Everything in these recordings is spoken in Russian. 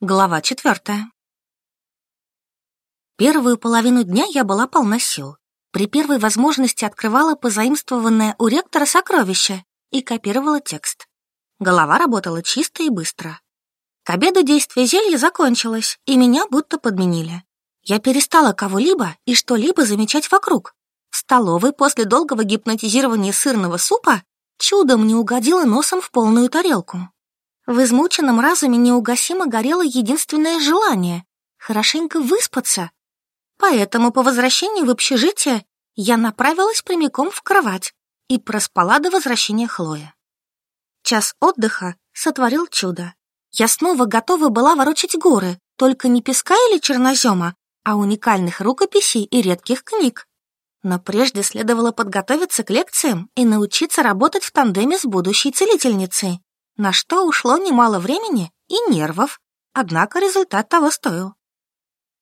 Глава четвертая. Первую половину дня я была полна сил. При первой возможности открывала позаимствованное у ректора сокровище и копировала текст. Голова работала чисто и быстро. К обеду действие зелья закончилось, и меня будто подменили. Я перестала кого-либо и что-либо замечать вокруг. В столовой после долгого гипнотизирования сырного супа чудом не угодила носом в полную тарелку. В измученном разуме неугасимо горело единственное желание — хорошенько выспаться. Поэтому по возвращении в общежитие я направилась прямиком в кровать и проспала до возвращения Хлоя. Час отдыха сотворил чудо. Я снова готова была ворочать горы, только не песка или чернозема, а уникальных рукописей и редких книг. Но прежде следовало подготовиться к лекциям и научиться работать в тандеме с будущей целительницей на что ушло немало времени и нервов, однако результат того стоил.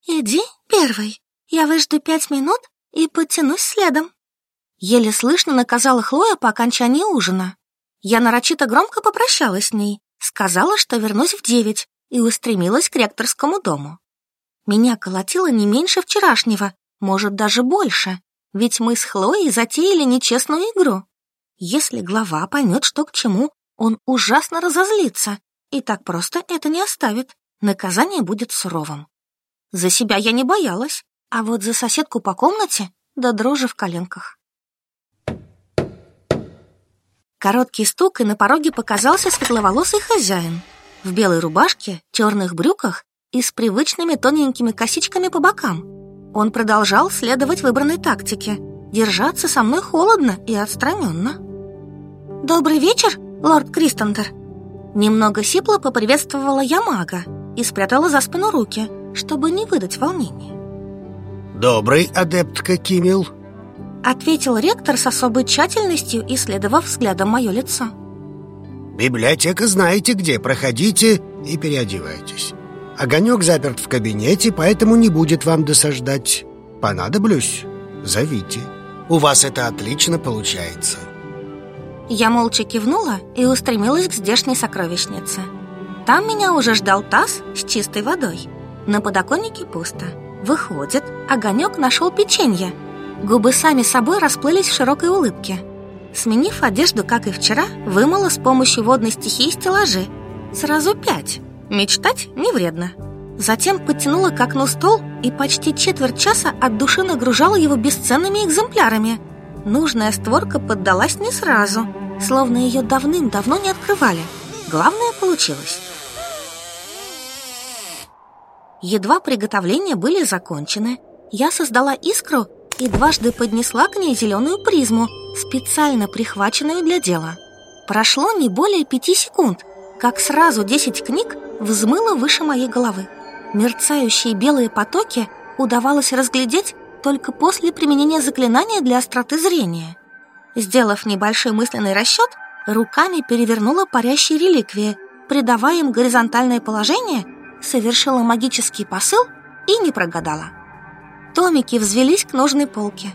«Иди первый, я выжду пять минут и подтянусь следом». Еле слышно наказала Хлоя по окончании ужина. Я нарочито громко попрощалась с ней, сказала, что вернусь в девять, и устремилась к ректорскому дому. Меня колотило не меньше вчерашнего, может, даже больше, ведь мы с Хлоей затеяли нечестную игру. Если глава поймет, что к чему, он ужасно разозлится, и так просто это не оставит. Наказание будет суровым. За себя я не боялась, а вот за соседку по комнате да дрожи в коленках. Короткий стук, и на пороге показался светловолосый хозяин в белой рубашке, черных брюках и с привычными тоненькими косичками по бокам. Он продолжал следовать выбранной тактике, держаться со мной холодно и отстраненно. «Добрый вечер, лорд Кристендер!» Немного сипло поприветствовала я мага и спрятала за спину руки, чтобы не выдать волнения. «Добрый адепт Кимил!» Ответил ректор с особой тщательностью, исследовав взглядом мое лицо. «Библиотека знаете где, проходите и переодевайтесь. Огонек заперт в кабинете, поэтому не будет вам досаждать. Понадоблюсь, зовите. У вас это отлично получается». Я молча кивнула и устремилась к здешней сокровищнице. Там меня уже ждал таз с чистой водой. На подоконнике пусто. Выходит, огонек нашел печенье. Губы сами собой расплылись в широкой улыбке. Сменив одежду, как и вчера, вымыла с помощью водной стихии стеллажи. Сразу пять. Мечтать не вредно. Затем подтянула к окну стол и почти четверть часа от души нагружала его бесценными экземплярами – нужная створка поддалась не сразу, словно ее давным-давно не открывали. Главное получилось. Едва приготовления были закончены, я создала искру и дважды поднесла к ней зеленую призму, специально прихваченную для дела. Прошло не более пяти секунд, как сразу десять книг взмыло выше моей головы. Мерцающие белые потоки удавалось разглядеть только после применения заклинания для остроты зрения. Сделав небольшой мысленный расчет, руками перевернула парящие реликвии, придавая им горизонтальное положение, совершила магический посыл и не прогадала. Томики взвелись к нужной полке.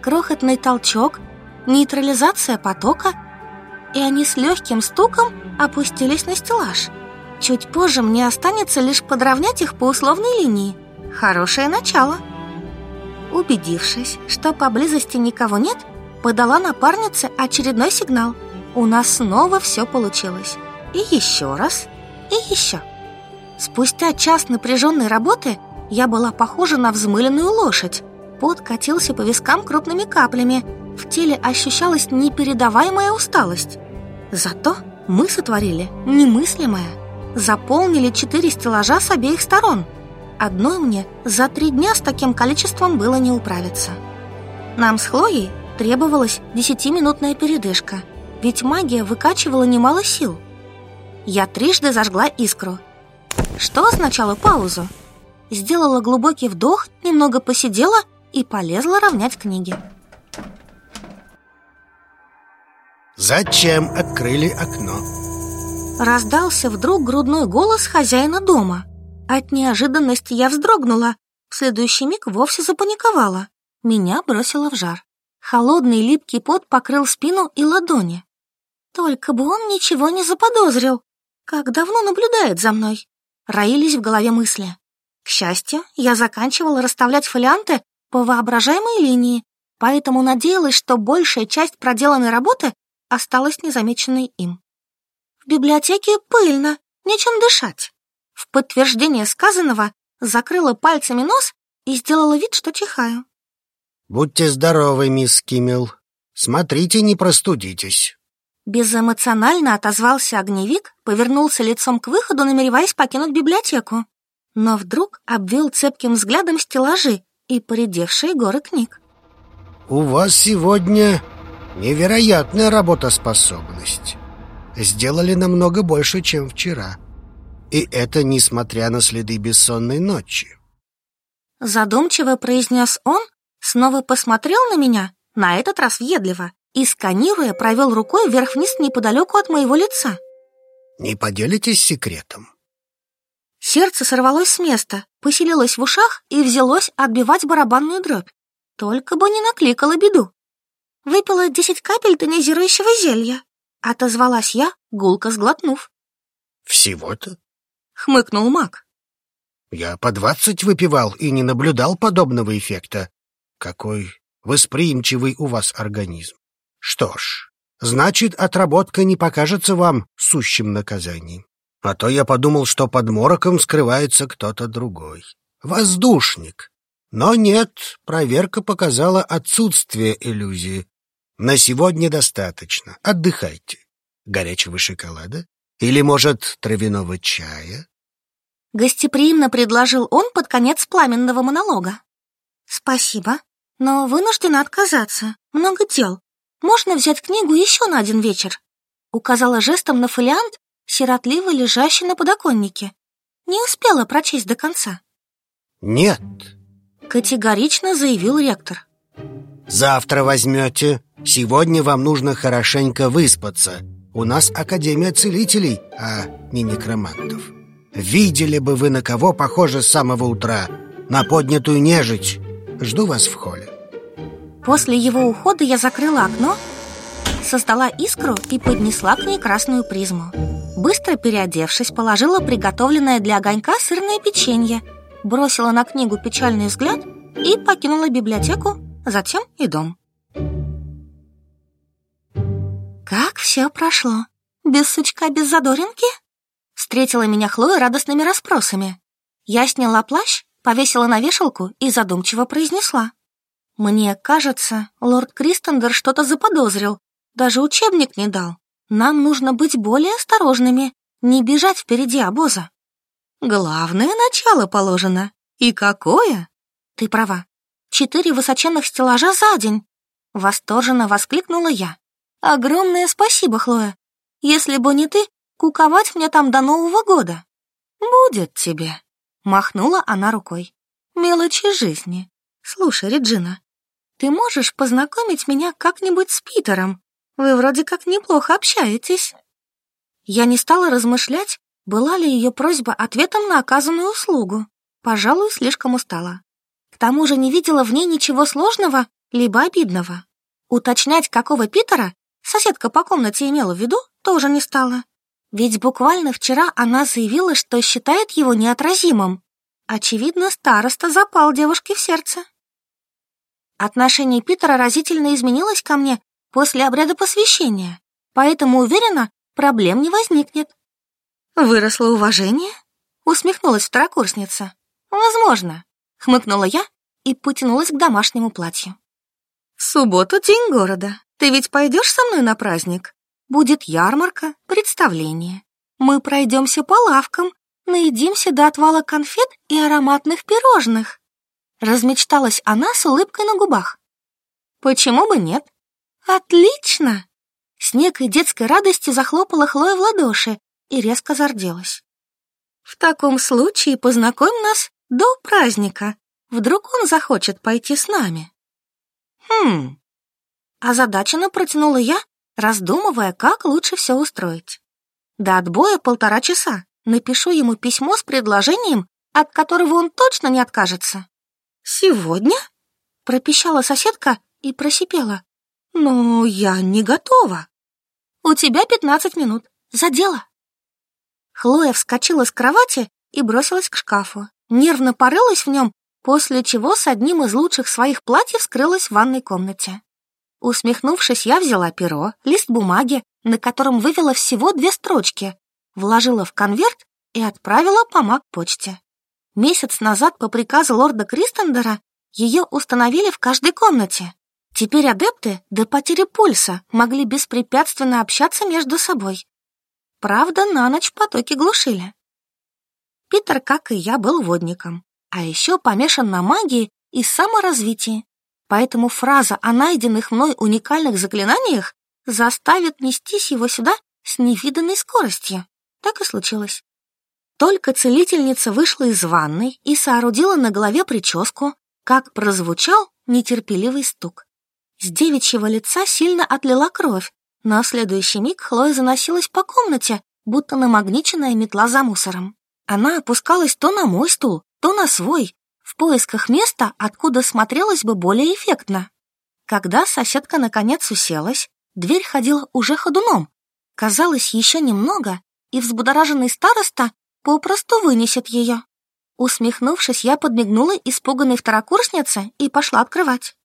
Крохотный толчок, нейтрализация потока, и они с легким стуком опустились на стеллаж. Чуть позже мне останется лишь подровнять их по условной линии. Хорошее начало. Убедившись, что поблизости никого нет, подала напарнице очередной сигнал. У нас снова все получилось. И еще раз, и еще. Спустя час напряженной работы я была похожа на взмыленную лошадь. Пот катился по вискам крупными каплями. В теле ощущалась непередаваемая усталость. Зато мы сотворили немыслимое. Заполнили четыре стеллажа с обеих сторон – Одной мне за три дня с таким количеством было не управиться. Нам с Хлоей требовалась десятиминутная передышка, ведь магия выкачивала немало сил. Я трижды зажгла искру. Что означало паузу? Сделала глубокий вдох, немного посидела и полезла равнять книги. Зачем открыли окно? Раздался вдруг грудной голос хозяина дома. От неожиданности я вздрогнула. В следующий миг вовсе запаниковала. Меня бросило в жар. Холодный липкий пот покрыл спину и ладони. Только бы он ничего не заподозрил. Как давно наблюдает за мной. Роились в голове мысли. К счастью, я заканчивала расставлять фолианты по воображаемой линии, поэтому надеялась, что большая часть проделанной работы осталась незамеченной им. В библиотеке пыльно, нечем дышать. В подтверждение сказанного закрыла пальцами нос и сделала вид, что чихаю. «Будьте здоровы, мисс Киммел. Смотрите, не простудитесь». Безэмоционально отозвался огневик, повернулся лицом к выходу, намереваясь покинуть библиотеку. Но вдруг обвел цепким взглядом стеллажи и поредевшие горы книг. «У вас сегодня невероятная работоспособность. Сделали намного больше, чем вчера». И это несмотря на следы бессонной ночи. Задумчиво произнес он, снова посмотрел на меня, на этот раз въедливо, и, сканируя, провел рукой вверх-вниз неподалеку от моего лица. Не поделитесь секретом. Сердце сорвалось с места, поселилось в ушах и взялось отбивать барабанную дробь. Только бы не накликала беду. Выпила десять капель тонизирующего зелья. Отозвалась я, гулко сглотнув. Всего-то? хмыкнул маг. Я по двадцать выпивал и не наблюдал подобного эффекта. Какой восприимчивый у вас организм. Что ж, значит, отработка не покажется вам сущим наказанием. А то я подумал, что под мороком скрывается кто-то другой. Воздушник. Но нет, проверка показала отсутствие иллюзии. На сегодня достаточно. Отдыхайте. Горячего шоколада или, может, травяного чая? Гостеприимно предложил он под конец пламенного монолога. Спасибо, но вынуждена отказаться. Много дел. Можно взять книгу еще на один вечер. Указала жестом на фолиант, сиротливо лежащий на подоконнике. Не успела прочесть до конца. Нет. Категорично заявил ректор. Завтра возьмете. Сегодня вам нужно хорошенько выспаться. У нас Академия Целителей, а не некромантов. Видели бы вы на кого похоже с самого утра. На поднятую нежить. Жду вас в холле. После его ухода я закрыла окно, со искру и поднесла к ней красную призму. Быстро переодевшись, положила приготовленное для огонька сырное печенье, бросила на книгу печальный взгляд и покинула библиотеку, затем и дом. «Как все прошло? Без сучка, без задоринки?» Встретила меня Хлоя радостными расспросами. Я сняла плащ, повесила на вешалку и задумчиво произнесла. «Мне кажется, лорд Кристендер что-то заподозрил, даже учебник не дал. Нам нужно быть более осторожными, не бежать впереди обоза». «Главное начало положено. И какое?» «Ты права. Четыре высоченных стеллажа за день!» Восторженно воскликнула я. Огромное спасибо, Хлоя. Если бы не ты, куковать мне там до Нового года. Будет тебе. Махнула она рукой. Мелочи жизни. Слушай, Реджина, ты можешь познакомить меня как-нибудь с Питером? Вы вроде как неплохо общаетесь. Я не стала размышлять, была ли ее просьба ответом на оказанную услугу. Пожалуй, слишком устала. К тому же не видела в ней ничего сложного либо обидного. Уточнять, какого Питера, соседка по комнате имела в виду, тоже не стала. Ведь буквально вчера она заявила, что считает его неотразимым. Очевидно, староста запал девушке в сердце. Отношение Питера разительно изменилось ко мне после обряда посвящения, поэтому, уверена, проблем не возникнет. «Выросло уважение?» — усмехнулась второкурсница. «Возможно», — хмыкнула я и потянулась к домашнему платью. Суббота, день города. Ты ведь пойдешь со мной на праздник? Будет ярмарка, представление. Мы пройдемся по лавкам, наедимся до отвала конфет и ароматных пирожных. Размечталась она с улыбкой на губах. Почему бы нет? Отлично! С некой детской радостью захлопала Хлоя в ладоши и резко зарделась. В таком случае познакомь нас до праздника. Вдруг он захочет пойти с нами. Хм, озадаченно протянула я, раздумывая, как лучше все устроить. До отбоя полтора часа. Напишу ему письмо с предложением, от которого он точно не откажется. «Сегодня?» — пропищала соседка и просипела. «Но я не готова». «У тебя пятнадцать минут. За дело». Хлоя вскочила с кровати и бросилась к шкафу. Нервно порылась в нем, после чего с одним из лучших своих платьев скрылась в ванной комнате. Усмехнувшись, я взяла перо, лист бумаги, на котором вывела всего две строчки, вложила в конверт и отправила по маг-почте. Месяц назад по приказу лорда Кристендера ее установили в каждой комнате. Теперь адепты до потери пульса могли беспрепятственно общаться между собой. Правда, на ночь потоки глушили. Питер, как и я, был водником, а еще помешан на магии и саморазвитии. Поэтому фраза о найденных мной уникальных заклинаниях заставит нестись его сюда с невиданной скоростью. Так и случилось. Только целительница вышла из ванной и соорудила на голове прическу, как прозвучал нетерпеливый стук. С девичьего лица сильно отлила кровь, но в следующий миг Хлоя заносилась по комнате, будто намагниченная метла за мусором. Она опускалась то на мой стул, то на свой, поисках места, откуда смотрелось бы более эффектно. Когда соседка наконец уселась, дверь ходила уже ходуном. Казалось, еще немного, и взбудораженный староста попросту вынесет ее. Усмехнувшись, я подмигнула испуганной второкурснице и пошла открывать.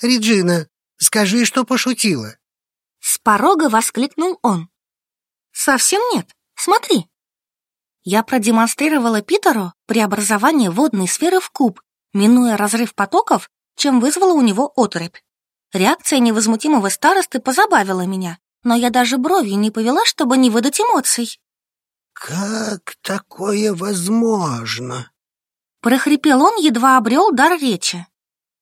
«Реджина, скажи, что пошутила!» С порога воскликнул он. «Совсем нет. Смотри!» я продемонстрировала Питеру преобразование водной сферы в куб, минуя разрыв потоков, чем вызвала у него отрыбь. Реакция невозмутимого старосты позабавила меня, но я даже бровью не повела, чтобы не выдать эмоций. «Как такое возможно?» Прохрипел он, едва обрел дар речи.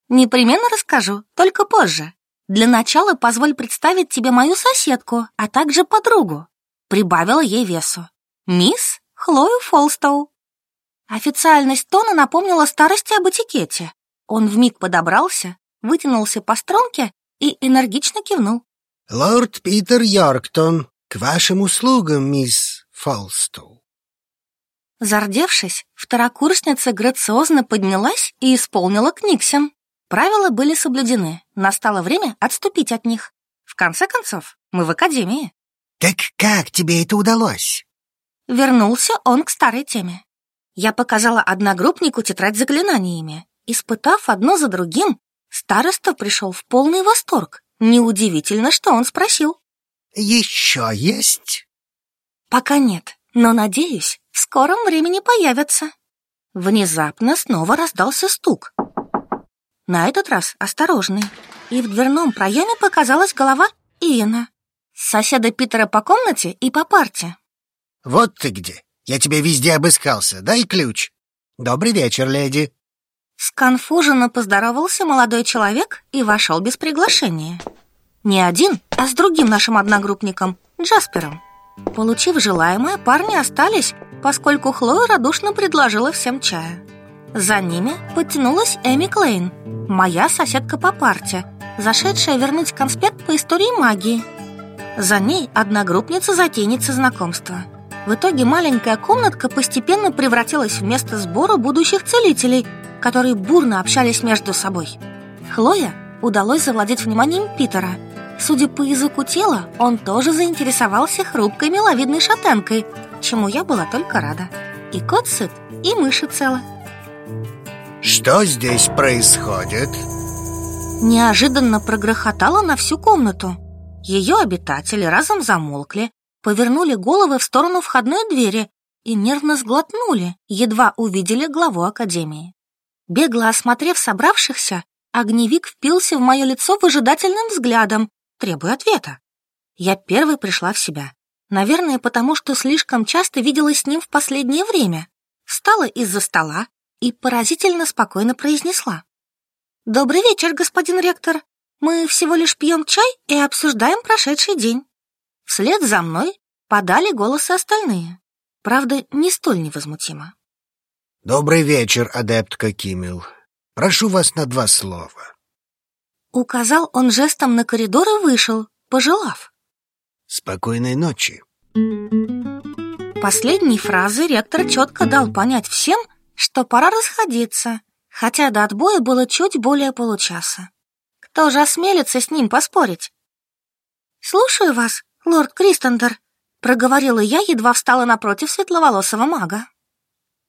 «Непременно расскажу, только позже. Для начала позволь представить тебе мою соседку, а также подругу». Прибавила ей весу. «Мисс Хлою Фолстоу. Официальность тона напомнила старости об этикете. Он вмиг подобрался, вытянулся по струнке и энергично кивнул. «Лорд Питер Йорктон, к вашим услугам, мисс Фолстоу». Зардевшись, второкурсница грациозно поднялась и исполнила к Правила были соблюдены, настало время отступить от них. В конце концов, мы в академии. «Так как тебе это удалось?» Вернулся он к старой теме. Я показала одногруппнику тетрадь заклинаниями. Испытав одно за другим, староста пришел в полный восторг. Неудивительно, что он спросил. «Еще есть?» «Пока нет, но, надеюсь, в скором времени появятся». Внезапно снова раздался стук. На этот раз осторожный. И в дверном проеме показалась голова Иена, соседа Питера по комнате и по парте. Вот ты где! Я тебя везде обыскался. Дай ключ. Добрый вечер, леди. Сконфуженно поздоровался молодой человек и вошел без приглашения. Не один, а с другим нашим одногруппником, Джаспером. Получив желаемое, парни остались, поскольку Хлоя радушно предложила всем чая. За ними подтянулась Эми Клейн, моя соседка по парте, зашедшая вернуть конспект по истории магии. За ней одногруппница затенится знакомства – в итоге маленькая комнатка постепенно превратилась в место сбора будущих целителей, которые бурно общались между собой. Хлоя удалось завладеть вниманием Питера. Судя по языку тела, он тоже заинтересовался хрупкой миловидной шатенкой, чему я была только рада. И кот сыт, и мыши целы. Что здесь происходит? Неожиданно прогрохотало на всю комнату. Ее обитатели разом замолкли, повернули головы в сторону входной двери и нервно сглотнули, едва увидели главу академии. Бегло осмотрев собравшихся, огневик впился в мое лицо выжидательным взглядом, требуя ответа. Я первой пришла в себя. Наверное, потому что слишком часто виделась с ним в последнее время. Встала из-за стола и поразительно спокойно произнесла. «Добрый вечер, господин ректор. Мы всего лишь пьем чай и обсуждаем прошедший день». Вслед за мной подали голосы остальные. Правда, не столь невозмутимо. «Добрый вечер, адептка Кимил. Прошу вас на два слова». Указал он жестом на коридор и вышел, пожелав. «Спокойной ночи». Последней фразы ректор четко дал понять всем, что пора расходиться, хотя до отбоя было чуть более получаса. Кто же осмелится с ним поспорить? «Слушаю вас», лорд кристендер проговорила я едва встала напротив светловолосого мага.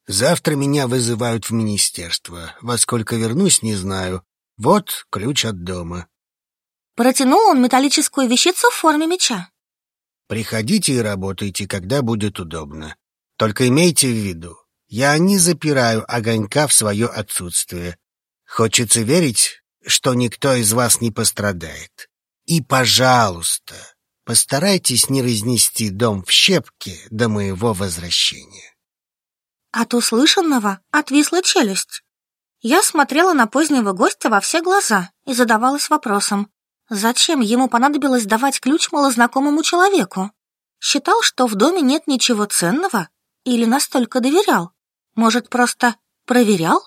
Завтра меня вызывают в министерство. Во сколько вернусь не знаю. Вот ключ от дома. Протянул он металлическую вещицу в форме меча. Приходите и работайте когда будет удобно. Только имейте в виду я не запираю огонька в свое отсутствие. Хочется верить что никто из вас не пострадает. И пожалуйста Постарайтесь не разнести дом в щепки до моего возвращения. От услышанного отвисла челюсть. Я смотрела на позднего гостя во все глаза и задавалась вопросом, зачем ему понадобилось давать ключ малознакомому человеку? Считал, что в доме нет ничего ценного? Или настолько доверял? Может, просто проверял?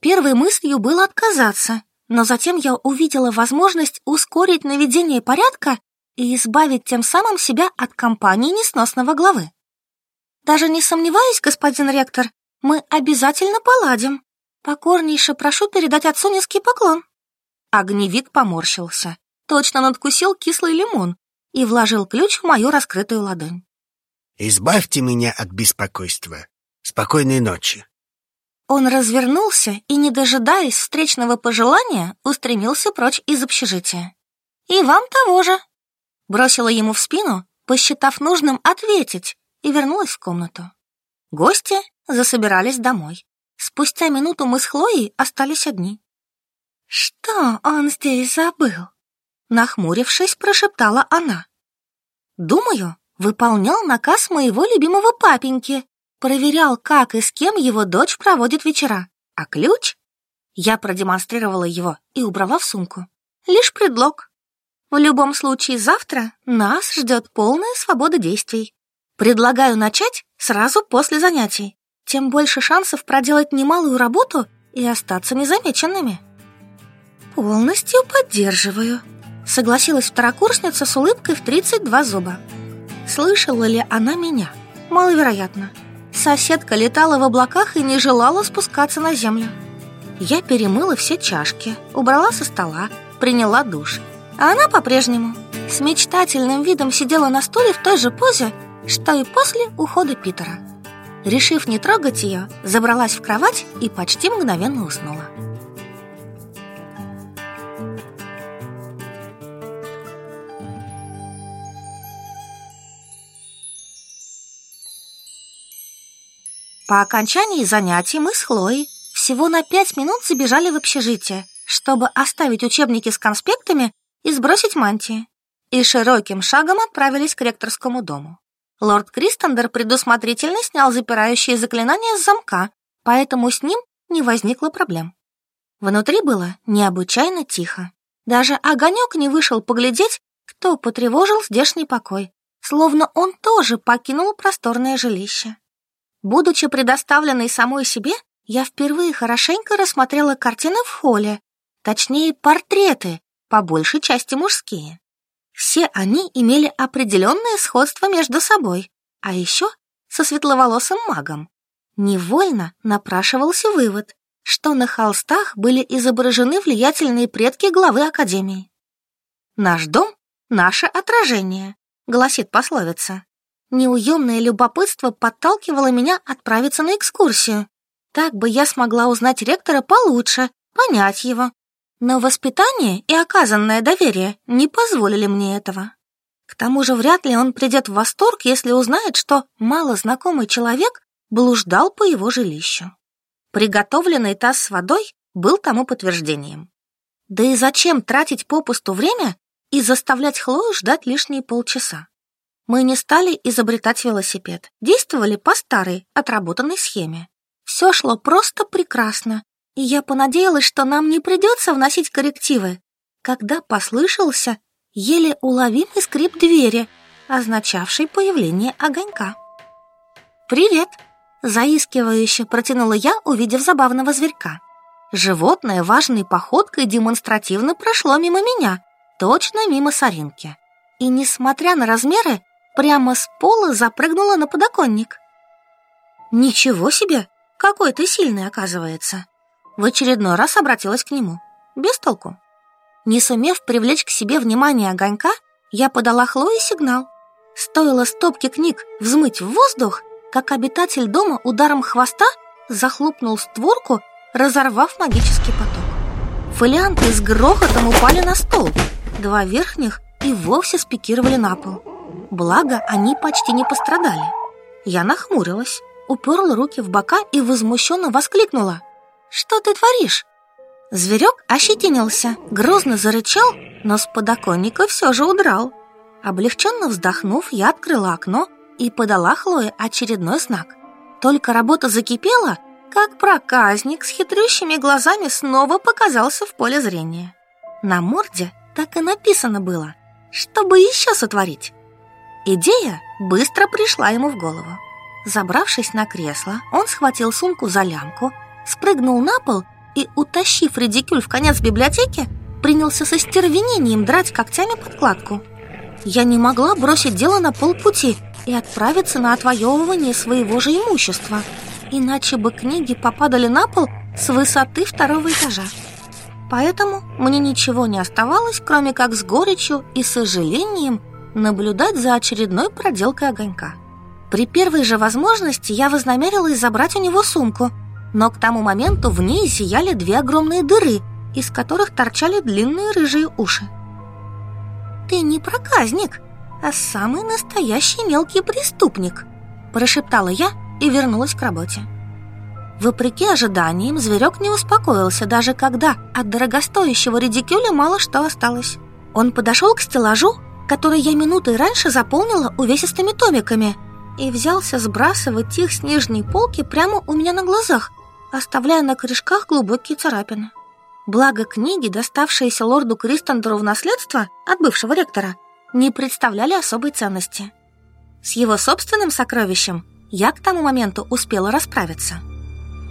Первой мыслью было отказаться, но затем я увидела возможность ускорить наведение порядка и избавить тем самым себя от компании несносного главы. Даже не сомневаюсь, господин ректор, мы обязательно поладим. Покорнейше прошу передать отцу низкий поклон. Огневик поморщился, точно надкусил кислый лимон и вложил ключ в мою раскрытую ладонь. «Избавьте меня от беспокойства. Спокойной ночи». Он развернулся и, не дожидаясь встречного пожелания, устремился прочь из общежития. «И вам того же!» бросила ему в спину, посчитав нужным ответить, и вернулась в комнату. Гости засобирались домой. Спустя минуту мы с Хлоей остались одни. «Что он здесь забыл?» Нахмурившись, прошептала она. «Думаю, выполнял наказ моего любимого папеньки, проверял, как и с кем его дочь проводит вечера. А ключ?» Я продемонстрировала его и убрала в сумку. «Лишь предлог». В любом случае, завтра нас ждет полная свобода действий. Предлагаю начать сразу после занятий. Тем больше шансов проделать немалую работу и остаться незамеченными. Полностью поддерживаю, согласилась второкурсница с улыбкой в 32 зуба. Слышала ли она меня? Маловероятно. Соседка летала в облаках и не желала спускаться на землю. Я перемыла все чашки, убрала со стола, приняла душ – а она по-прежнему с мечтательным видом сидела на стуле в той же позе, что и после ухода Питера. Решив не трогать ее, забралась в кровать и почти мгновенно уснула. По окончании занятий мы с Хлоей всего на пять минут забежали в общежитие, чтобы оставить учебники с конспектами и сбросить мантии, и широким шагом отправились к ректорскому дому. Лорд Кристендер предусмотрительно снял запирающие заклинания с замка, поэтому с ним не возникло проблем. Внутри было необычайно тихо. Даже огонек не вышел поглядеть, кто потревожил здешний покой, словно он тоже покинул просторное жилище. Будучи предоставленной самой себе, я впервые хорошенько рассмотрела картины в холле, точнее, портреты, по большей части мужские. Все они имели определенное сходство между собой, а еще со светловолосым магом. Невольно напрашивался вывод, что на холстах были изображены влиятельные предки главы Академии. «Наш дом — наше отражение», — гласит пословица. Неуемное любопытство подталкивало меня отправиться на экскурсию. Так бы я смогла узнать ректора получше, понять его, но воспитание и оказанное доверие не позволили мне этого. К тому же вряд ли он придет в восторг, если узнает, что малознакомый человек блуждал по его жилищу. Приготовленный таз с водой был тому подтверждением. Да и зачем тратить попусту время и заставлять Хлою ждать лишние полчаса? Мы не стали изобретать велосипед, действовали по старой, отработанной схеме. Все шло просто прекрасно, и я понадеялась, что нам не придется вносить коррективы, когда послышался еле уловимый скрип двери, означавший появление огонька. «Привет!» – заискивающе протянула я, увидев забавного зверька. Животное важной походкой демонстративно прошло мимо меня, точно мимо соринки. И, несмотря на размеры, прямо с пола запрыгнула на подоконник. «Ничего себе! Какой ты сильный, оказывается!» в очередной раз обратилась к нему. Без толку. Не сумев привлечь к себе внимание огонька, я подала Хлое сигнал. Стоило стопке книг взмыть в воздух, как обитатель дома ударом хвоста захлопнул створку, разорвав магический поток. Фолианты с грохотом упали на стол. Два верхних и вовсе спикировали на пол. Благо, они почти не пострадали. Я нахмурилась, уперла руки в бока и возмущенно воскликнула – что ты творишь?» Зверек ощетинился, грозно зарычал, но с подоконника все же удрал. Облегченно вздохнув, я открыла окно и подала Хлое очередной знак. Только работа закипела, как проказник с хитрющими глазами снова показался в поле зрения. На морде так и написано было, чтобы еще сотворить. Идея быстро пришла ему в голову. Забравшись на кресло, он схватил сумку за лямку – спрыгнул на пол и, утащив Редикюль в конец библиотеки, принялся со стервенением драть когтями подкладку. Я не могла бросить дело на полпути и отправиться на отвоевывание своего же имущества, иначе бы книги попадали на пол с высоты второго этажа. Поэтому мне ничего не оставалось, кроме как с горечью и сожалением наблюдать за очередной проделкой огонька. При первой же возможности я вознамерилась забрать у него сумку – но к тому моменту в ней сияли две огромные дыры, из которых торчали длинные рыжие уши. «Ты не проказник, а самый настоящий мелкий преступник», прошептала я и вернулась к работе. Вопреки ожиданиям, зверек не успокоился, даже когда от дорогостоящего редикюля мало что осталось. Он подошел к стеллажу, который я минуты раньше заполнила увесистыми томиками, и взялся сбрасывать их с нижней полки прямо у меня на глазах – оставляя на крышках глубокие царапины. Благо книги, доставшиеся лорду Кристендеру в наследство от бывшего ректора, не представляли особой ценности. С его собственным сокровищем я к тому моменту успела расправиться.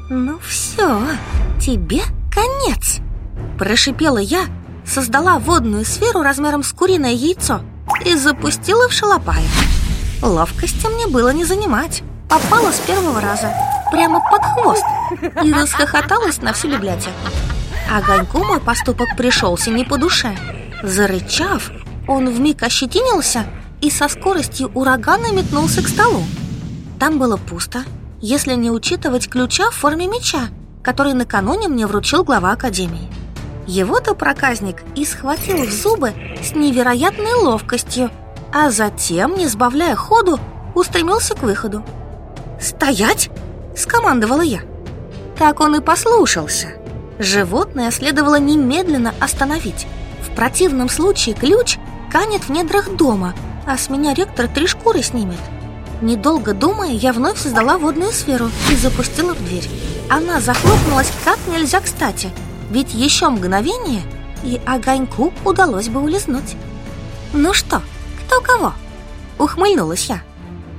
«Ну все, тебе конец!» Прошипела я, создала водную сферу размером с куриное яйцо и запустила в шалопай. Ловкости мне было не занимать. Попала с первого раза прямо под хвост и расхохоталась на всю библиотеку. Огоньку мой поступок пришелся не по душе. Зарычав, он вмиг ощетинился и со скоростью урагана метнулся к столу. Там было пусто, если не учитывать ключа в форме меча, который накануне мне вручил глава академии. Его-то проказник и схватил в зубы с невероятной ловкостью, а затем, не сбавляя ходу, устремился к выходу. «Стоять!» — скомандовала я. Так он и послушался. Животное следовало немедленно остановить. В противном случае ключ канет в недрах дома, а с меня ректор три шкуры снимет. Недолго думая, я вновь создала водную сферу и запустила в дверь. Она захлопнулась как нельзя кстати, ведь еще мгновение, и огоньку удалось бы улизнуть. «Ну что, кто кого?» — ухмыльнулась я.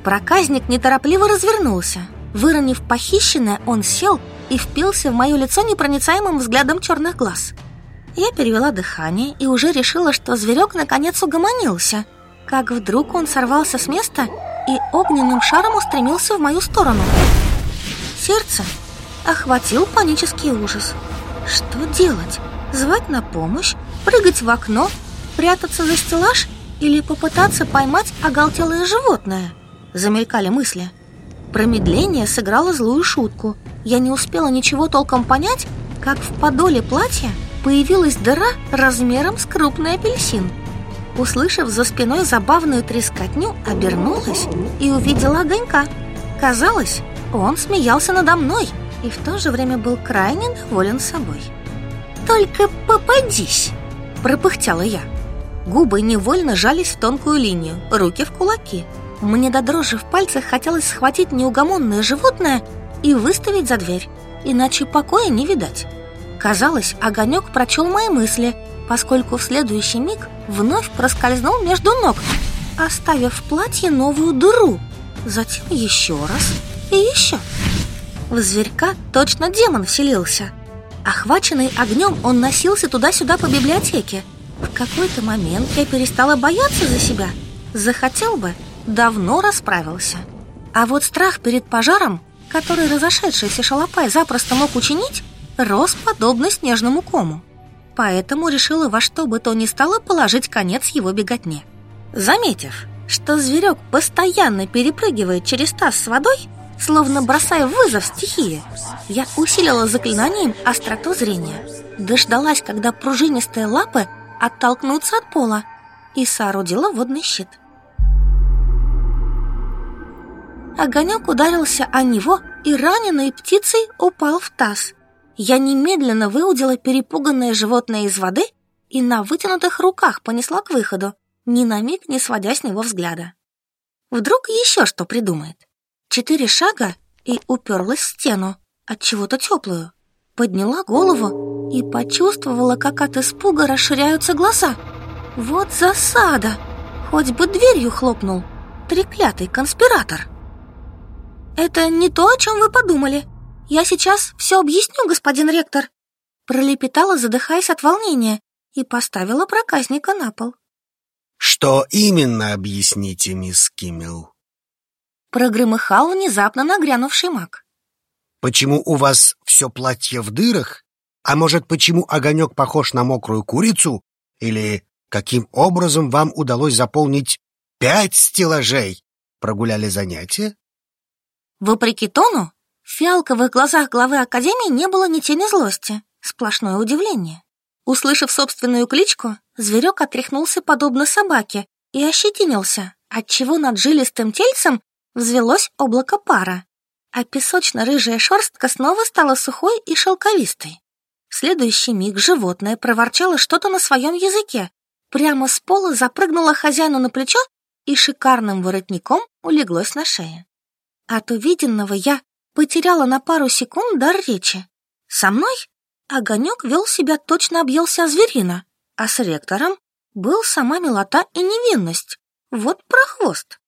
Проказник неторопливо развернулся, Выронив похищенное, он сел и впился в мое лицо непроницаемым взглядом черных глаз. Я перевела дыхание и уже решила, что зверек наконец угомонился. Как вдруг он сорвался с места и огненным шаром устремился в мою сторону. Сердце охватил панический ужас. Что делать? Звать на помощь? Прыгать в окно? Прятаться за стеллаж? Или попытаться поймать оголтелое животное? Замелькали мысли. Промедление сыграло злую шутку. Я не успела ничего толком понять, как в подоле платья появилась дыра размером с крупный апельсин. Услышав за спиной забавную трескотню, обернулась и увидела огонька. Казалось, он смеялся надо мной и в то же время был крайне доволен собой. «Только попадись!» – пропыхтела я. Губы невольно жались в тонкую линию, руки в кулаки – мне до дрожи в пальцах хотелось схватить неугомонное животное и выставить за дверь, иначе покоя не видать. Казалось, огонек прочел мои мысли, поскольку в следующий миг вновь проскользнул между ног, оставив в платье новую дыру, затем еще раз и еще. В зверька точно демон вселился. Охваченный огнем, он носился туда-сюда по библиотеке. В какой-то момент я перестала бояться за себя. Захотел бы давно расправился. А вот страх перед пожаром, который разошедшийся шалопай запросто мог учинить, рос подобно снежному кому. Поэтому решила во что бы то ни стало положить конец его беготне. Заметив, что зверек постоянно перепрыгивает через таз с водой, словно бросая вызов стихии, я усилила заклинанием остроту зрения. Дождалась, когда пружинистые лапы оттолкнутся от пола и соорудила водный щит. огонек ударился о него и раненой птицей упал в таз. Я немедленно выудила перепуганное животное из воды и на вытянутых руках понесла к выходу, ни на миг не сводя с него взгляда. Вдруг еще что придумает. Четыре шага и уперлась в стену, от чего-то теплую. Подняла голову и почувствовала, как от испуга расширяются глаза. Вот засада! Хоть бы дверью хлопнул, треклятый конспиратор! Это не то, о чем вы подумали. Я сейчас все объясню, господин ректор. Пролепетала, задыхаясь от волнения, и поставила проказника на пол. Что именно объясните, мисс Киммел? Прогрымыхал внезапно нагрянувший маг. Почему у вас все платье в дырах? А может, почему огонек похож на мокрую курицу? Или каким образом вам удалось заполнить пять стеллажей? Прогуляли занятия? Вопреки тону, в фиалковых глазах главы Академии не было ни тени злости, сплошное удивление. Услышав собственную кличку, зверек отряхнулся подобно собаке и ощетинился, отчего над жилистым тельцем взвелось облако пара, а песочно-рыжая шерстка снова стала сухой и шелковистой. В следующий миг животное проворчало что-то на своем языке, прямо с пола запрыгнуло хозяину на плечо и шикарным воротником улеглось на шее. От увиденного я потеряла на пару секунд дар речи. Со мной огонек вел себя точно объелся зверина, а с ректором был сама милота и невинность. Вот прохвост.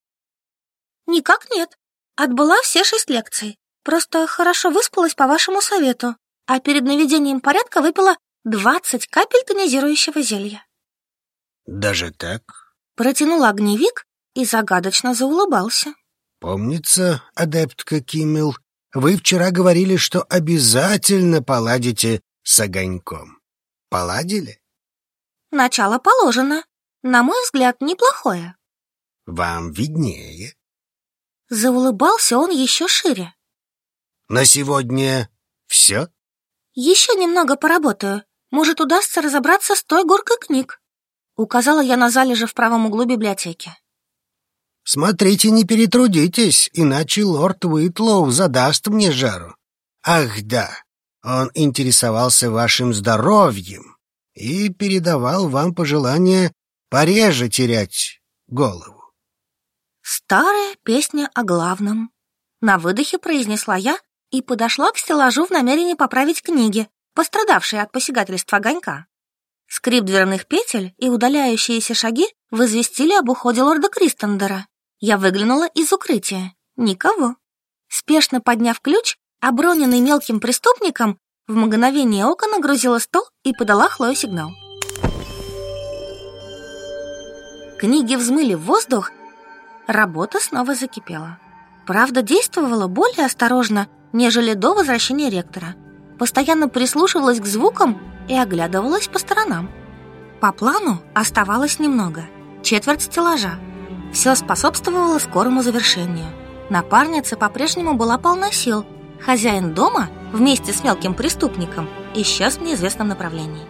Никак нет. Отбыла все шесть лекций. Просто хорошо выспалась по вашему совету, а перед наведением порядка выпила двадцать капель тонизирующего зелья. Даже так? Протянул огневик и загадочно заулыбался. Помнится, адептка Киммел, вы вчера говорили, что обязательно поладите с огоньком. Поладили? Начало положено. На мой взгляд, неплохое. Вам виднее. Заулыбался он еще шире. На сегодня все? Еще немного поработаю. Может, удастся разобраться с той горкой книг. Указала я на залежи в правом углу библиотеки. Смотрите, не перетрудитесь, иначе лорд Уитлоу задаст мне жару. Ах да, он интересовался вашим здоровьем и передавал вам пожелание пореже терять голову. Старая песня о главном. На выдохе произнесла я и подошла к стеллажу в намерении поправить книги, пострадавшие от посягательства огонька. Скрип дверных петель и удаляющиеся шаги возвестили об уходе лорда Кристендера. Я выглянула из укрытия. Никого. Спешно подняв ключ, оброненный мелким преступником, в мгновение ока нагрузила стол и подала Хлою сигнал. Книги взмыли в воздух, работа снова закипела. Правда, действовала более осторожно, нежели до возвращения ректора. Постоянно прислушивалась к звукам и оглядывалась по сторонам. По плану оставалось немного. Четверть стеллажа – все способствовало скорому завершению. Напарница по-прежнему была полна сил. Хозяин дома вместе с мелким преступником исчез в неизвестном направлении.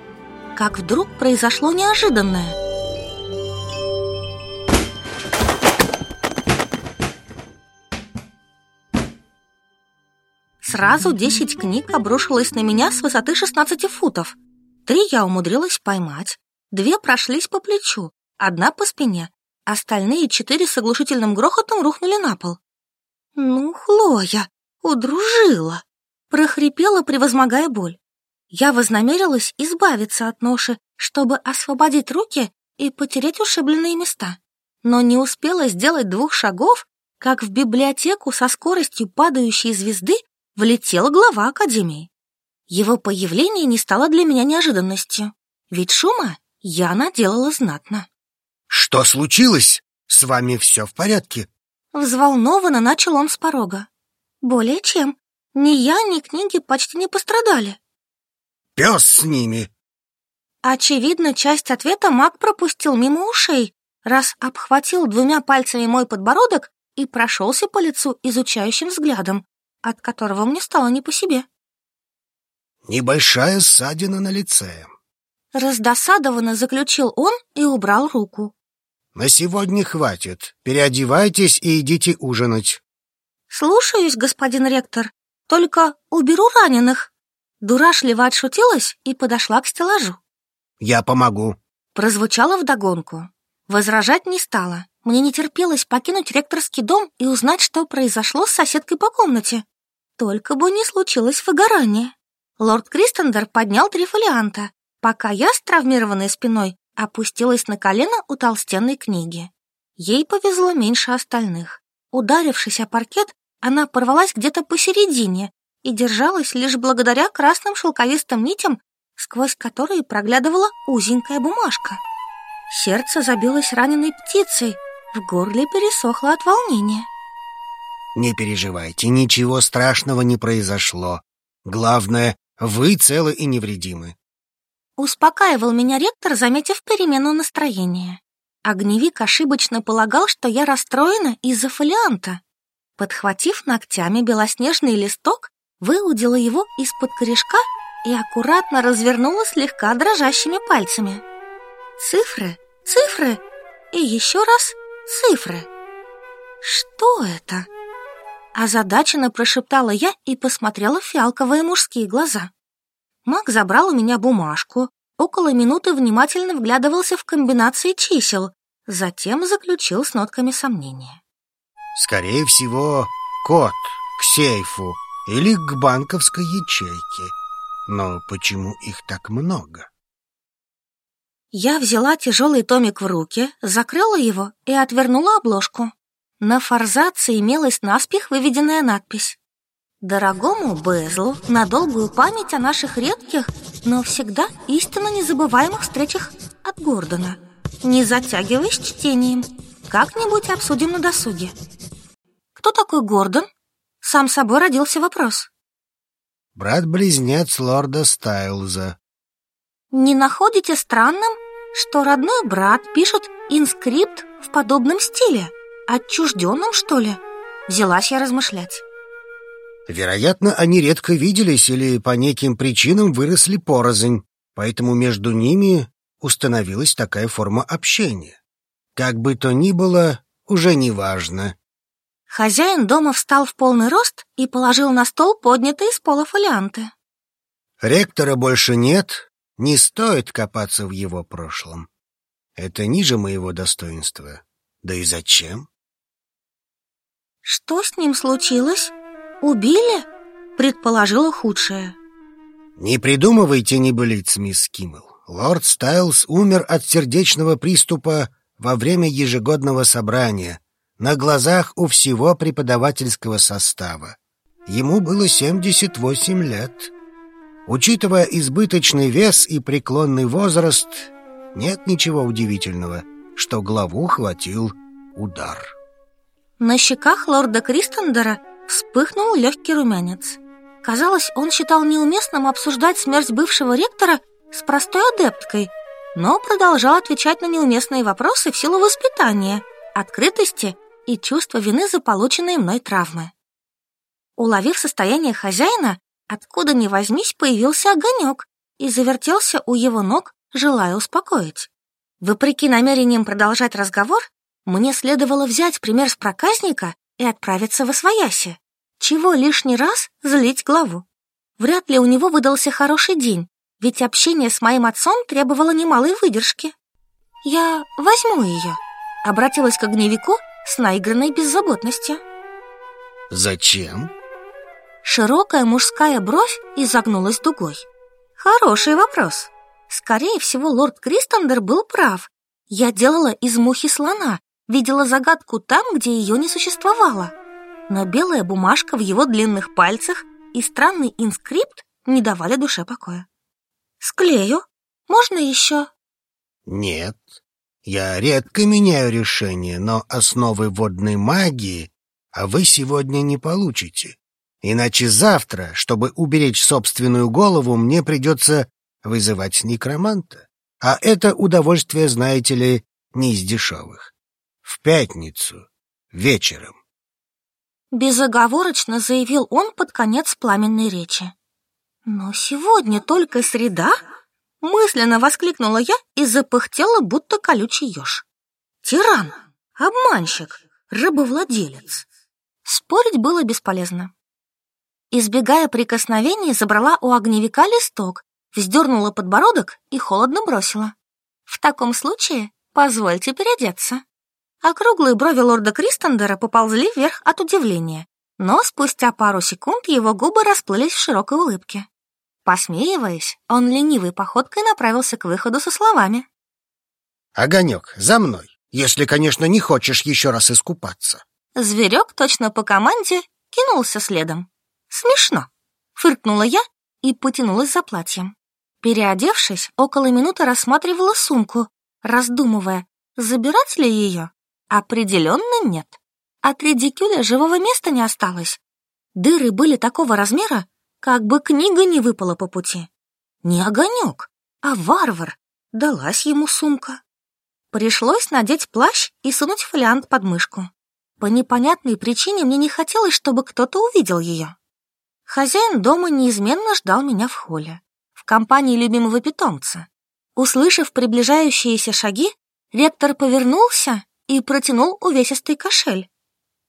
Как вдруг произошло неожиданное. Сразу 10 книг обрушилось на меня с высоты 16 футов. Три я умудрилась поймать, две прошлись по плечу, одна по спине Остальные четыре с оглушительным грохотом рухнули на пол. «Ну, Хлоя, удружила!» — прохрипела, превозмогая боль. Я вознамерилась избавиться от ноши, чтобы освободить руки и потереть ушибленные места. Но не успела сделать двух шагов, как в библиотеку со скоростью падающей звезды влетела глава Академии. Его появление не стало для меня неожиданностью, ведь шума я наделала знатно. Что случилось? С вами все в порядке? Взволнованно начал он с порога. Более чем. Ни я, ни книги почти не пострадали. Пес с ними. Очевидно, часть ответа маг пропустил мимо ушей, раз обхватил двумя пальцами мой подбородок и прошелся по лицу изучающим взглядом, от которого мне стало не по себе. «Небольшая ссадина на лице», — раздосадованно заключил он и убрал руку. На сегодня хватит. Переодевайтесь и идите ужинать. Слушаюсь, господин ректор. Только уберу раненых. Дурашливо отшутилась и подошла к стеллажу. Я помогу. Прозвучало вдогонку. Возражать не стала. Мне не терпелось покинуть ректорский дом и узнать, что произошло с соседкой по комнате. Только бы не случилось выгорание. Лорд Кристендер поднял три фолианта, пока я с травмированной спиной опустилась на колено у толстенной книги. Ей повезло меньше остальных. Ударившись о паркет, она порвалась где-то посередине и держалась лишь благодаря красным шелковистым нитям, сквозь которые проглядывала узенькая бумажка. Сердце забилось раненой птицей, в горле пересохло от волнения. «Не переживайте, ничего страшного не произошло. Главное, вы целы и невредимы», Успокаивал меня ректор, заметив перемену настроения. Огневик ошибочно полагал, что я расстроена из-за фолианта. Подхватив ногтями белоснежный листок, выудила его из-под корешка и аккуратно развернула слегка дрожащими пальцами. Цифры, цифры и еще раз цифры. Что это? Озадаченно прошептала я и посмотрела в фиалковые мужские глаза. Мак забрал у меня бумажку, около минуты внимательно вглядывался в комбинации чисел, затем заключил с нотками сомнения. «Скорее всего, код к сейфу или к банковской ячейке. Но почему их так много?» Я взяла тяжелый томик в руки, закрыла его и отвернула обложку. На форзаце имелась наспех выведенная надпись Дорогому Безлу на долгую память о наших редких, но всегда истинно незабываемых встречах от Гордона. Не затягивай с чтением. Как-нибудь обсудим на досуге. Кто такой Гордон? Сам собой родился вопрос. Брат-близнец лорда Стайлза. Не находите странным, что родной брат пишет инскрипт в подобном стиле? Отчужденном, что ли? Взялась я размышлять. Вероятно, они редко виделись или по неким причинам выросли порознь, поэтому между ними установилась такая форма общения. Как бы то ни было, уже не важно. Хозяин дома встал в полный рост и положил на стол поднятые с пола фолианты. Ректора больше нет, не стоит копаться в его прошлом. Это ниже моего достоинства. Да и зачем? Что с ним случилось? Убили? Предположила худшее. Не придумывайте небылиц, мисс Киммел. Лорд Стайлс умер от сердечного приступа во время ежегодного собрания на глазах у всего преподавательского состава. Ему было 78 лет. Учитывая избыточный вес и преклонный возраст, нет ничего удивительного, что главу хватил удар. На щеках лорда Кристендера Вспыхнул легкий румянец. Казалось, он считал неуместным обсуждать смерть бывшего ректора с простой адепткой, но продолжал отвечать на неуместные вопросы в силу воспитания, открытости и чувства вины за полученные мной травмы. Уловив состояние хозяина, откуда ни возьмись появился огонек и завертелся у его ног, желая успокоить. Вопреки намерениям продолжать разговор, мне следовало взять пример с проказника и отправиться во свояси. Чего лишний раз злить главу? Вряд ли у него выдался хороший день, ведь общение с моим отцом требовало немалой выдержки. «Я возьму ее», — обратилась к огневику с наигранной беззаботностью. «Зачем?» Широкая мужская бровь изогнулась дугой. «Хороший вопрос. Скорее всего, лорд Кристендер был прав. Я делала из мухи слона, видела загадку там, где ее не существовало. Но белая бумажка в его длинных пальцах и странный инскрипт не давали душе покоя. «Склею? Можно еще?» «Нет, я редко меняю решение, но основы водной магии а вы сегодня не получите. Иначе завтра, чтобы уберечь собственную голову, мне придется вызывать некроманта. А это удовольствие, знаете ли, не из дешевых в пятницу вечером. Безоговорочно заявил он под конец пламенной речи. Но сегодня только среда, мысленно воскликнула я и запыхтела, будто колючий еж. Тиран, обманщик, рабовладелец. Спорить было бесполезно. Избегая прикосновений, забрала у огневика листок, вздернула подбородок и холодно бросила. В таком случае позвольте переодеться. Округлые брови лорда Кристендера поползли вверх от удивления, но спустя пару секунд его губы расплылись в широкой улыбке. Посмеиваясь, он ленивой походкой направился к выходу со словами. «Огонек, за мной, если, конечно, не хочешь еще раз искупаться». Зверек точно по команде кинулся следом. «Смешно!» — фыркнула я и потянулась за платьем. Переодевшись, около минуты рассматривала сумку, раздумывая, забирать ли ее Определенно нет. От редикюля живого места не осталось. Дыры были такого размера, как бы книга не выпала по пути. Не огонек, а варвар. Далась ему сумка. Пришлось надеть плащ и сунуть фолиант под мышку. По непонятной причине мне не хотелось, чтобы кто-то увидел ее. Хозяин дома неизменно ждал меня в холле, в компании любимого питомца. Услышав приближающиеся шаги, ректор повернулся и протянул увесистый кошель.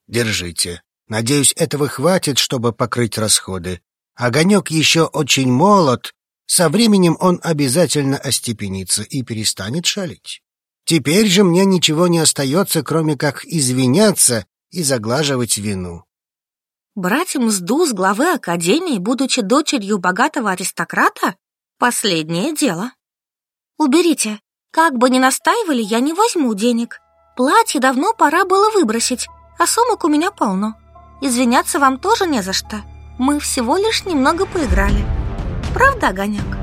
«Держите. Надеюсь, этого хватит, чтобы покрыть расходы. Огонек еще очень молод. Со временем он обязательно остепенится и перестанет шалить. Теперь же мне ничего не остается, кроме как извиняться и заглаживать вину». Брать мзду с главы Академии, будучи дочерью богатого аристократа, последнее дело. «Уберите. Как бы ни настаивали, я не возьму денег», Платье давно пора было выбросить, а сумок у меня полно. Извиняться вам тоже не за что. Мы всего лишь немного поиграли. Правда, Огоняк?»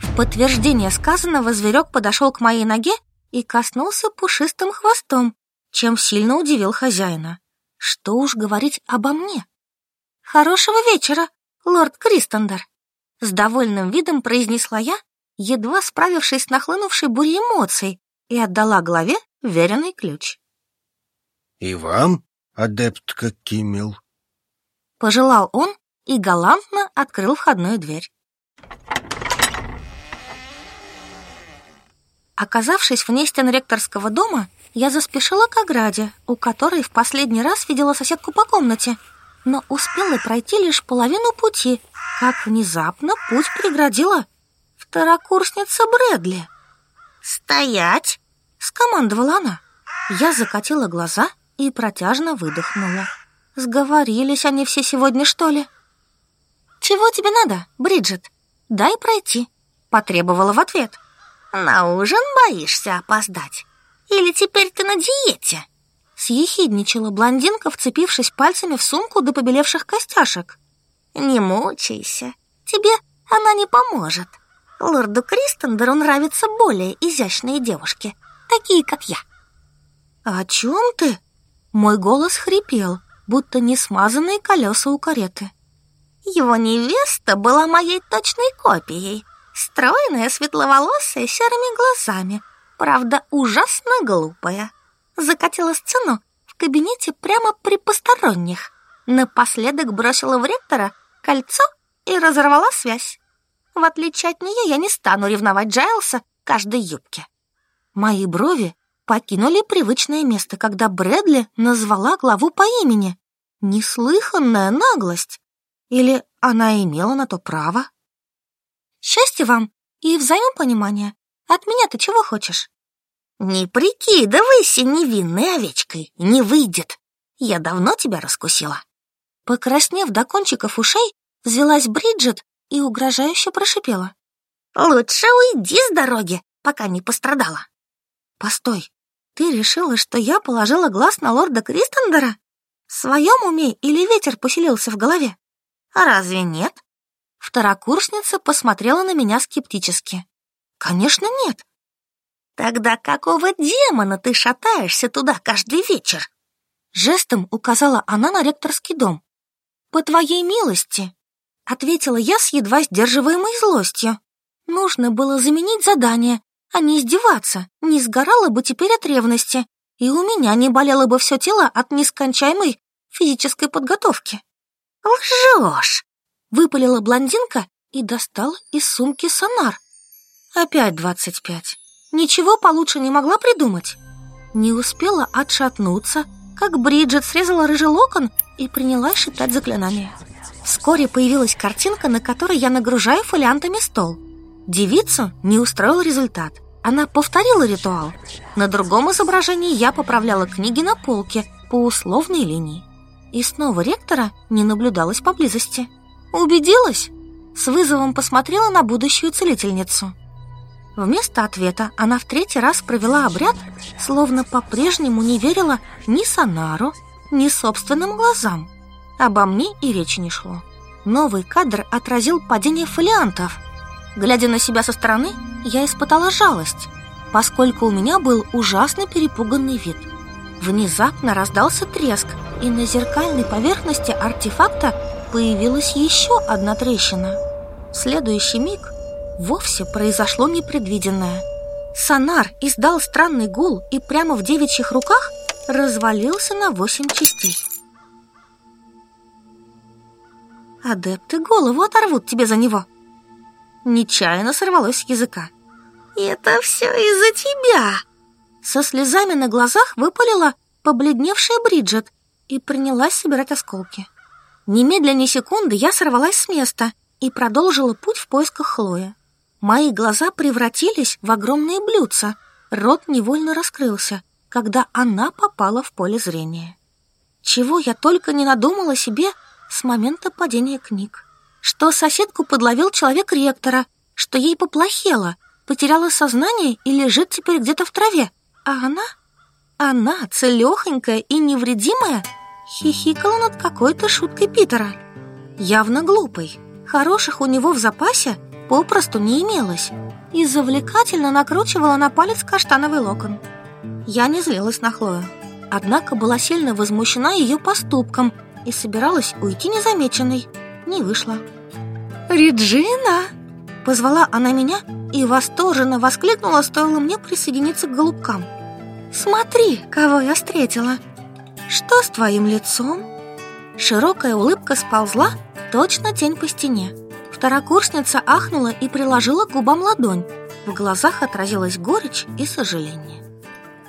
В подтверждение сказанного зверек подошел к моей ноге и коснулся пушистым хвостом, чем сильно удивил хозяина. Что уж говорить обо мне. «Хорошего вечера, лорд Кристендер!» С довольным видом произнесла я едва справившись с нахлынувшей бурей эмоций, и отдала главе веренный ключ. «И вам, адептка Кимил?» Пожелал он и галантно открыл входную дверь. Оказавшись вне стен ректорского дома, я заспешила к ограде, у которой в последний раз видела соседку по комнате, но успела пройти лишь половину пути, как внезапно путь преградила Второкурсница Брэдли. «Стоять!» — скомандовала она. Я закатила глаза и протяжно выдохнула. Сговорились они все сегодня, что ли? «Чего тебе надо, Бриджит? Дай пройти», — потребовала в ответ. «На ужин боишься опоздать? Или теперь ты на диете?» Съехидничала блондинка, вцепившись пальцами в сумку до побелевших костяшек. «Не мучайся, тебе она не поможет. Лорду Кристендеру нравятся более изящные девушки, такие как я. А «О чем ты?» Мой голос хрипел, будто не смазанные колеса у кареты. Его невеста была моей точной копией. Стройная, светловолосая, серыми глазами. Правда, ужасно глупая. Закатила сцену в кабинете прямо при посторонних. Напоследок бросила в ректора кольцо и разорвала связь. В отличие от нее, я не стану ревновать Джайлса каждой юбке. Мои брови покинули привычное место, когда Брэдли назвала главу по имени. Неслыханная наглость. Или она имела на то право? Счастья вам и взаимопонимания. От меня ты чего хочешь? Не прикидывайся невинной овечкой, не выйдет. Я давно тебя раскусила. Покраснев до кончиков ушей, взялась Бриджит и угрожающе прошипела. «Лучше уйди с дороги, пока не пострадала». «Постой, ты решила, что я положила глаз на лорда Кристендера? В своем уме или ветер поселился в голове?» а «Разве нет?» Второкурсница посмотрела на меня скептически. «Конечно нет». «Тогда какого демона ты шатаешься туда каждый вечер?» Жестом указала она на ректорский дом. «По твоей милости, — ответила я с едва сдерживаемой злостью. Нужно было заменить задание, а не издеваться, не сгорало бы теперь от ревности, и у меня не болело бы все тело от нескончаемой физической подготовки. «Лжешь!» — выпалила блондинка и достала из сумки сонар. «Опять двадцать пять. Ничего получше не могла придумать». Не успела отшатнуться, как Бриджит срезала рыжий локон и принялась шептать заклинания. Вскоре появилась картинка, на которой я нагружаю фолиантами стол. Девица не устроила результат. Она повторила ритуал. На другом изображении я поправляла книги на полке по условной линии. И снова ректора не наблюдалось поблизости. Убедилась? С вызовом посмотрела на будущую целительницу. Вместо ответа она в третий раз провела обряд, словно по-прежнему не верила ни Санару, ни собственным глазам. Обо мне и речи не шло. Новый кадр отразил падение фолиантов. Глядя на себя со стороны, я испытала жалость, поскольку у меня был ужасно перепуганный вид. Внезапно раздался треск, и на зеркальной поверхности артефакта появилась еще одна трещина. В следующий миг вовсе произошло непредвиденное. Сонар издал странный гул и прямо в девичьих руках развалился на восемь частей. Адепты голову оторвут тебе за него. Нечаянно сорвалось с языка. Это все из-за тебя. Со слезами на глазах выпалила побледневшая Бриджит и принялась собирать осколки. Немедленно секунды я сорвалась с места и продолжила путь в поисках Хлоя. Мои глаза превратились в огромные блюдца, рот невольно раскрылся, когда она попала в поле зрения. Чего я только не надумала себе, с момента падения книг. Что соседку подловил человек ректора, что ей поплохело, потеряла сознание и лежит теперь где-то в траве. А она? Она, целехонькая и невредимая, хихикала над какой-то шуткой Питера. Явно глупой. Хороших у него в запасе попросту не имелось. И завлекательно накручивала на палец каштановый локон. Я не злилась на Хлою. Однако была сильно возмущена ее поступком – и собиралась уйти незамеченной. Не вышла. «Реджина!» Позвала она меня и восторженно воскликнула, стоило мне присоединиться к голубкам. «Смотри, кого я встретила! Что с твоим лицом?» Широкая улыбка сползла, точно тень по стене. Второкурсница ахнула и приложила к губам ладонь. В глазах отразилась горечь и сожаление.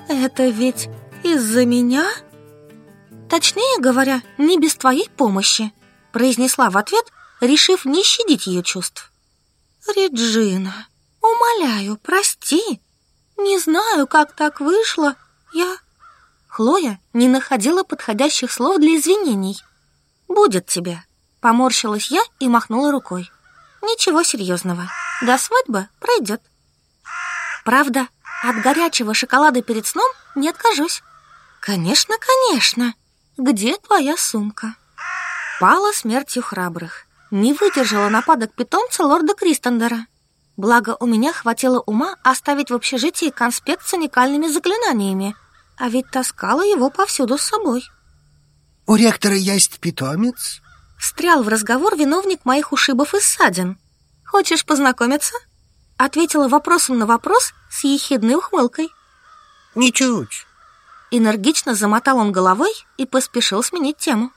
«Это ведь из-за меня?» Точнее говоря, не без твоей помощи», — произнесла в ответ, решив не щадить ее чувств. «Реджина, умоляю, прости. Не знаю, как так вышло. Я...» Хлоя не находила подходящих слов для извинений. «Будет тебе», — поморщилась я и махнула рукой. «Ничего серьезного. До свадьбы пройдет». «Правда, от горячего шоколада перед сном не откажусь». «Конечно, конечно!» Где твоя сумка? Пала смертью храбрых. Не выдержала нападок питомца лорда Кристендера. Благо, у меня хватило ума оставить в общежитии конспект с уникальными заклинаниями. А ведь таскала его повсюду с собой. У ректора есть питомец? Встрял в разговор виновник моих ушибов и ссадин. Хочешь познакомиться? Ответила вопросом на вопрос с ехидной ухмылкой. Ничуть энергично замотал он головой и поспешил сменить тему.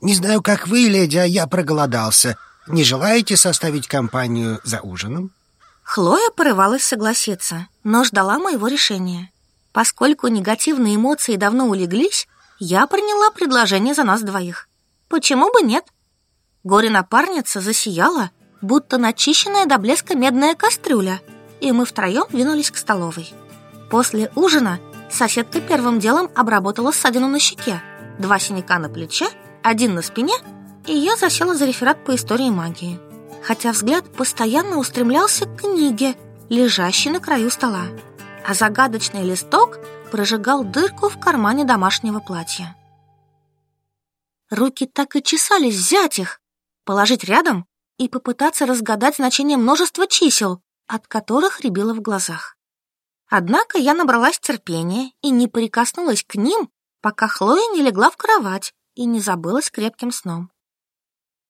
«Не знаю, как вы, леди, а я проголодался. Не желаете составить компанию за ужином?» Хлоя порывалась согласиться, но ждала моего решения. Поскольку негативные эмоции давно улеглись, я приняла предложение за нас двоих. Почему бы нет? Горе-напарница засияла, будто начищенная до блеска медная кастрюля, и мы втроем двинулись к столовой. После ужина – Соседка первым делом обработала ссадину на щеке, два синяка на плече, один на спине, и я засела за реферат по истории магии. Хотя взгляд постоянно устремлялся к книге, лежащей на краю стола, а загадочный листок прожигал дырку в кармане домашнего платья. Руки так и чесались взять их, положить рядом и попытаться разгадать значение множества чисел, от которых рябило в глазах. Однако я набралась терпения и не прикоснулась к ним, пока Хлоя не легла в кровать и не забылась крепким сном.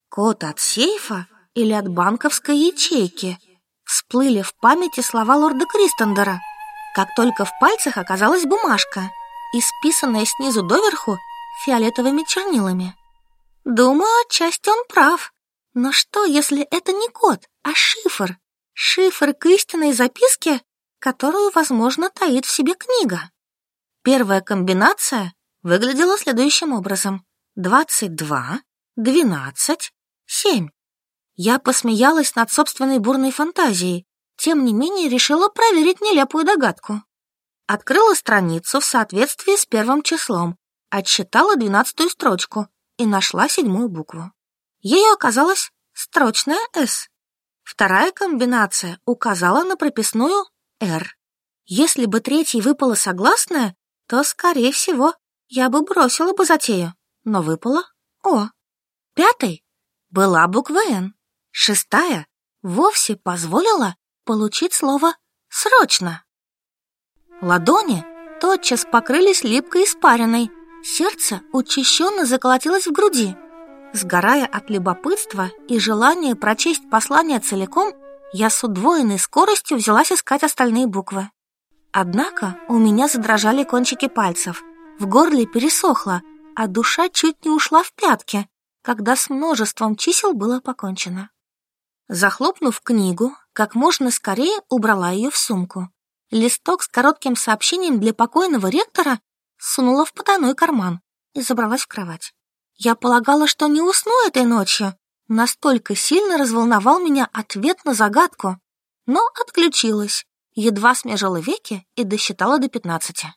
Код от сейфа или от банковской ячейки?» Всплыли в памяти слова лорда Кристендера, как только в пальцах оказалась бумажка, исписанная снизу доверху фиолетовыми чернилами. Думаю, отчасти он прав. Но что, если это не код, а шифр? Шифр к истинной записке, которую, возможно, таит в себе книга. Первая комбинация выглядела следующим образом. 22, 12, 7. Я посмеялась над собственной бурной фантазией, тем не менее решила проверить нелепую догадку. Открыла страницу в соответствии с первым числом, отсчитала двенадцатую строчку и нашла седьмую букву. Ее оказалось строчная «С». Вторая комбинация указала на прописную Р. Если бы третий выпало согласное, то, скорее всего, я бы бросила бы затею, но выпало О. пятый была буква Н. Шестая вовсе позволила получить слово «срочно». Ладони тотчас покрылись липкой испариной, сердце учащенно заколотилось в груди. Сгорая от любопытства и желания прочесть послание целиком, я с удвоенной скоростью взялась искать остальные буквы. Однако у меня задрожали кончики пальцев, в горле пересохло, а душа чуть не ушла в пятки, когда с множеством чисел было покончено. Захлопнув книгу, как можно скорее убрала ее в сумку. Листок с коротким сообщением для покойного ректора сунула в потайной карман и забралась в кровать. Я полагала, что не усну этой ночью, Настолько сильно разволновал меня ответ на загадку, но отключилась, едва смежила веки и досчитала до пятнадцати.